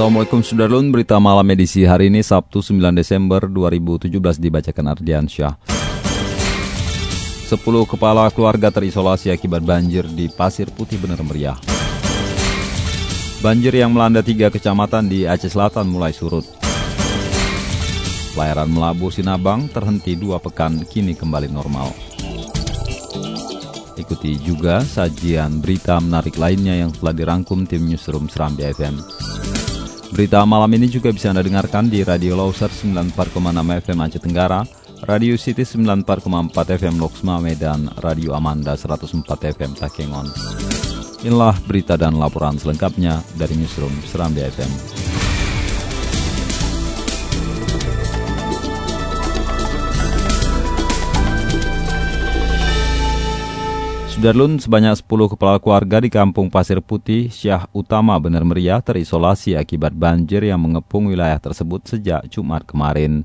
Assalamualaikum Sudarlun, berita malam edisi hari ini Sabtu 9 Desember 2017 dibacakan Ardiansyah. 10 kepala keluarga terisolasi akibat banjir di Pasir Putih benar meriah. Banjir yang melanda tiga kecamatan di Aceh Selatan mulai surut. Pelayaran Melabu Sinabang terhenti dua pekan kini kembali normal. Ikuti juga sajian berita menarik lainnya yang telah dirangkum tim Newsroom Serambi FM. Berita malam ini juga bisa Anda dengarkan di Radio Loser 94,6 FM Aceh Tenggara, Radio City 94,4 FM Loksma dan Radio Amanda 104 FM Takengon. Inilah berita dan laporan selengkapnya dari Newsroom Serambi FM. Sudarlun, sebanyak 10 kepala keluarga di kampung Pasir Putih, Syah Utama Benar Meriah terisolasi akibat banjir yang mengepung wilayah tersebut sejak Jumat kemarin.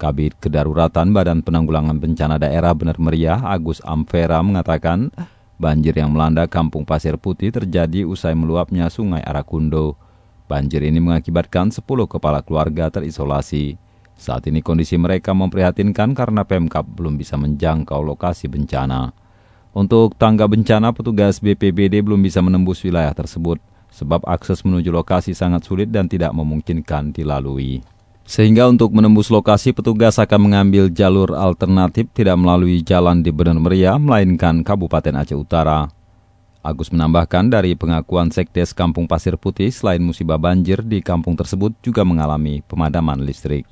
Kabit Kedaruratan Badan Penanggulangan Bencana Daerah Benar Meriah, Agus Amfera mengatakan, banjir yang melanda kampung Pasir Putih terjadi usai meluapnya sungai Arakundo. Banjir ini mengakibatkan 10 kepala keluarga terisolasi. Saat ini kondisi mereka memprihatinkan karena Pemkap belum bisa menjangkau lokasi bencana. Untuk tangga bencana, petugas BPBD belum bisa menembus wilayah tersebut, sebab akses menuju lokasi sangat sulit dan tidak memungkinkan dilalui. Sehingga untuk menembus lokasi, petugas akan mengambil jalur alternatif tidak melalui jalan di Benar Meriah, melainkan Kabupaten Aceh Utara. Agus menambahkan dari pengakuan Sekdes Kampung Pasir Putih, selain musibah banjir di kampung tersebut juga mengalami pemadaman listrik.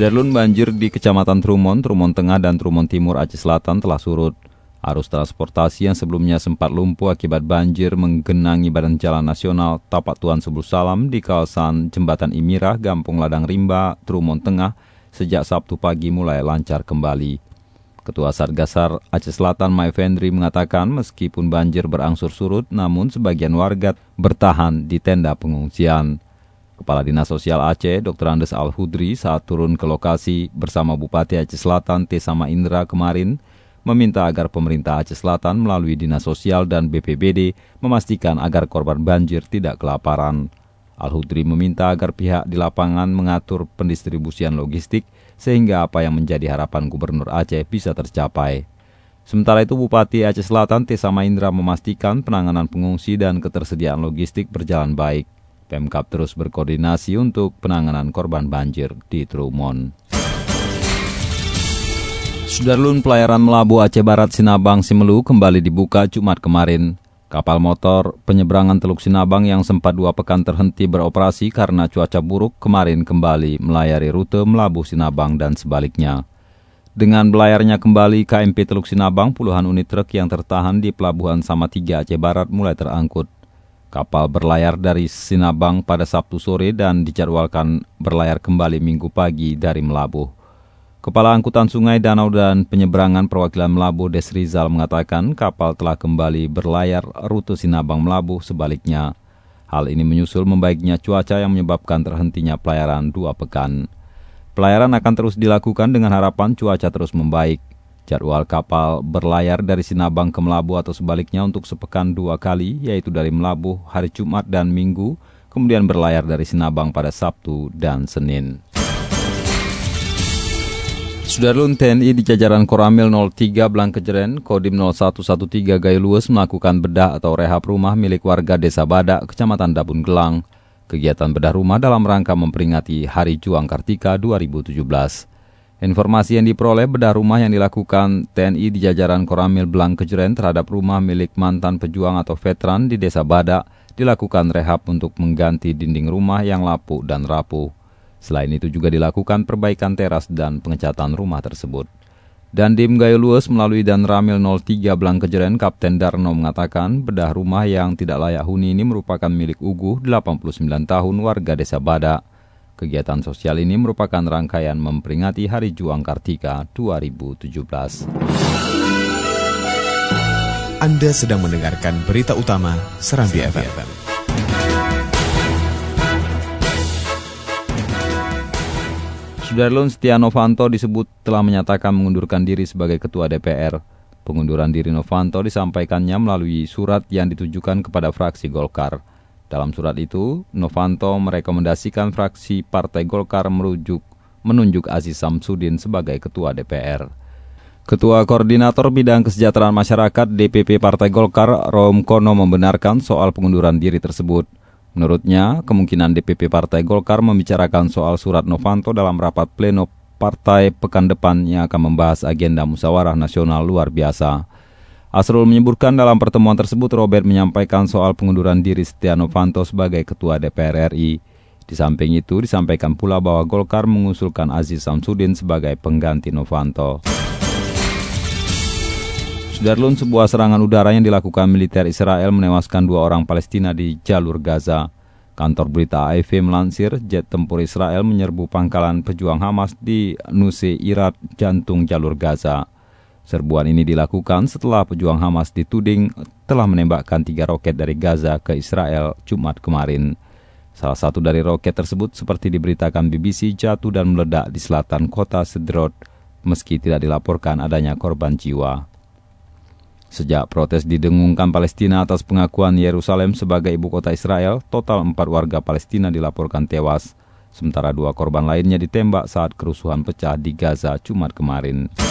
Sudarlun banjir di Kecamatan Trumon, Trumon Tengah, dan Trumon Timur Aceh Selatan telah surut. Arus transportasi yang sebelumnya sempat lumpuh akibat banjir menggenangi badan jalan nasional Tapak Tuan Sebul Salam di kawasan Jembatan Imirah, Gampung Ladang Rimba, Trumon Tengah, sejak Sabtu pagi mulai lancar kembali. Ketua Satgasar Aceh Selatan Mai Fendri mengatakan meskipun banjir berangsur surut, namun sebagian warga bertahan di tenda pengungsian. Kepala Dinas Sosial Aceh, Dr. Andes Al-Hudri saat turun ke lokasi bersama Bupati Aceh Selatan Tesama Indra kemarin, meminta agar pemerintah Aceh Selatan melalui Dinas Sosial dan BPBD memastikan agar korban banjir tidak kelaparan. Al-Hudri meminta agar pihak di lapangan mengatur pendistribusian logistik sehingga apa yang menjadi harapan Gubernur Aceh bisa tercapai. Sementara itu Bupati Aceh Selatan Tesama Indra memastikan penanganan pengungsi dan ketersediaan logistik berjalan baik. Pemkap terus berkoordinasi untuk penanganan korban banjir di Trumon. Sudarlun pelayaran Melabu Aceh Barat Sinabang Simelu kembali dibuka Jumat kemarin. Kapal motor penyeberangan Teluk Sinabang yang sempat dua pekan terhenti beroperasi karena cuaca buruk kemarin kembali melayari rute Melabu Sinabang dan sebaliknya. Dengan belayarnya kembali KMP Teluk Sinabang, puluhan unit truk yang tertahan di Pelabuhan Samatiga Aceh Barat mulai terangkut. Kapal berlayar dari Sinabang pada Sabtu sore dan dijadwalkan berlayar kembali minggu pagi dari Melabuh. Kepala Angkutan Sungai, Danau, dan Penyeberangan Perwakilan Melabuh Desrizal mengatakan kapal telah kembali berlayar rute Sinabang Melabuh sebaliknya. Hal ini menyusul membaiknya cuaca yang menyebabkan terhentinya pelayaran dua pekan. Pelayaran akan terus dilakukan dengan harapan cuaca terus membaik. Jadwal kapal berlayar dari Sinabang ke Melabu atau sebaliknya untuk sepekan dua kali, yaitu dari Melabu hari Jumat dan Minggu, kemudian berlayar dari Sinabang pada Sabtu dan Senin. Sudarlun TNI di jajaran Koramil 03 Blangkejeren, Kodim 0113 Gaylues melakukan bedah atau rehab rumah milik warga Desa Badak, Kecamatan Dabun Gelang. Kegiatan bedah rumah dalam rangka memperingati Hari Juang Kartika 2017. Informasi yang diperoleh bedah rumah yang dilakukan TNI di jajaran Koramil Belang Kejeren terhadap rumah milik mantan pejuang atau veteran di Desa Badak dilakukan rehab untuk mengganti dinding rumah yang lapuk dan rapuh. Selain itu juga dilakukan perbaikan teras dan pengecatan rumah tersebut. Dan Dim Lues melalui dan Ramil 03 Kejeren, Kapten Darno mengatakan bedah rumah yang tidak layak huni ini merupakan milik Ugu 89 tahun warga desa Bada. Kegiatan sosial ini merupakan rangkaian memperingati Hari Juang Kartika 2017. Anda sedang mendengarkan berita utama Serambi FM. Sudarlun Setia Novanto disebut telah menyatakan mengundurkan diri sebagai Ketua DPR. Pengunduran diri Novanto disampaikannya melalui surat yang ditujukan kepada fraksi Golkar. Dalam surat itu, Novanto merekomendasikan fraksi Partai Golkar merujuk menunjuk Aziz Samsudin sebagai Ketua DPR. Ketua Koordinator Bidang Kesejahteraan Masyarakat DPP Partai Golkar, Rom Kono membenarkan soal pengunduran diri tersebut. Menurutnya, kemungkinan DPP Partai Golkar membicarakan soal surat Novanto dalam rapat pleno partai pekan depan yang akan membahas agenda musyawarah nasional luar biasa. Asrul menyebutkan dalam pertemuan tersebut Robert menyampaikan soal pengunduran diri Setia Novanto sebagai Ketua DPR RI. Di samping itu disampaikan pula bahwa Golkar mengusulkan Aziz Samsudin sebagai pengganti Novanto. Sudarlun, sebuah serangan udara yang dilakukan militer Israel menewaskan dua orang Palestina di jalur Gaza. Kantor berita AFP melansir, jet tempur Israel menyerbu pangkalan pejuang Hamas di Nuse Irat, jantung jalur Gaza. Serbuan ini dilakukan setelah pejuang Hamas dituding telah menembakkan tiga roket dari Gaza ke Israel Jumat kemarin. Salah satu dari roket tersebut seperti diberitakan BBC jatuh dan meledak di selatan kota Sderot, meski tidak dilaporkan adanya korban jiwa. Sejak protes didengungkan Palestina atas pengakuan Yerusalem sebagai ibu kota Israel, total empat warga Palestina dilaporkan tewas, sementara dua korban lainnya ditembak saat kerusuhan pecah di Gaza Jumat kemarin.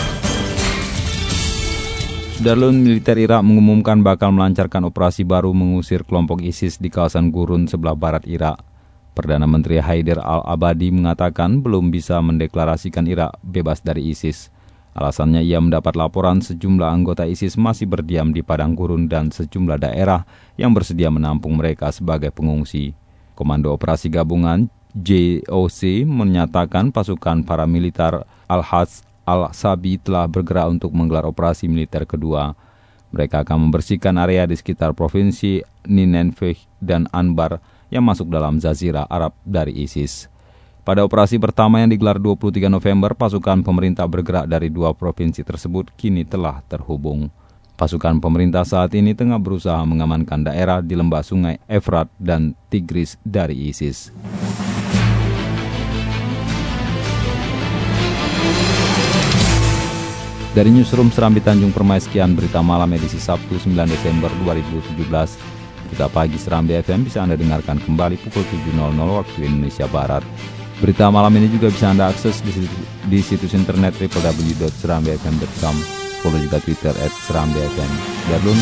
Darlun militer Irak mengumumkan bakal melancarkan operasi baru mengusir kelompok ISIS di kawasan gurun sebelah barat Irak. Perdana Menteri Haider al-Abadi mengatakan belum bisa mendeklarasikan Irak bebas dari ISIS. Alasannya ia mendapat laporan sejumlah anggota ISIS masih berdiam di padang gurun dan sejumlah daerah yang bersedia menampung mereka sebagai pengungsi. Komando Operasi Gabungan JOC menyatakan pasukan paramiliter Al-Haz Al-Sabi telah bergerak untuk menggelar operasi militer kedua. Mereka akan membersihkan area di sekitar provinsi Ninenveh dan Anbar yang masuk dalam Zazira Arab dari ISIS. Pada operasi pertama yang digelar 23 November, pasukan pemerintah bergerak dari dua provinsi tersebut kini telah terhubung. Pasukan pemerintah saat ini tengah berusaha mengamankan daerah di lembah sungai Efrat dan Tigris dari ISIS. Dari Newsroom Serambi Tanjung Permai sekian berita malam edisi Sabtu 9 Desember 2017. Berita pagi Serambi FM bisa Anda dengarkan kembali pukul 7.00 waktu Indonesia Barat. Berita malam ini juga bisa Anda akses di situs, di situs internet www.serambifm.com. Follow juga Twitter at Serambi FM. Darlun,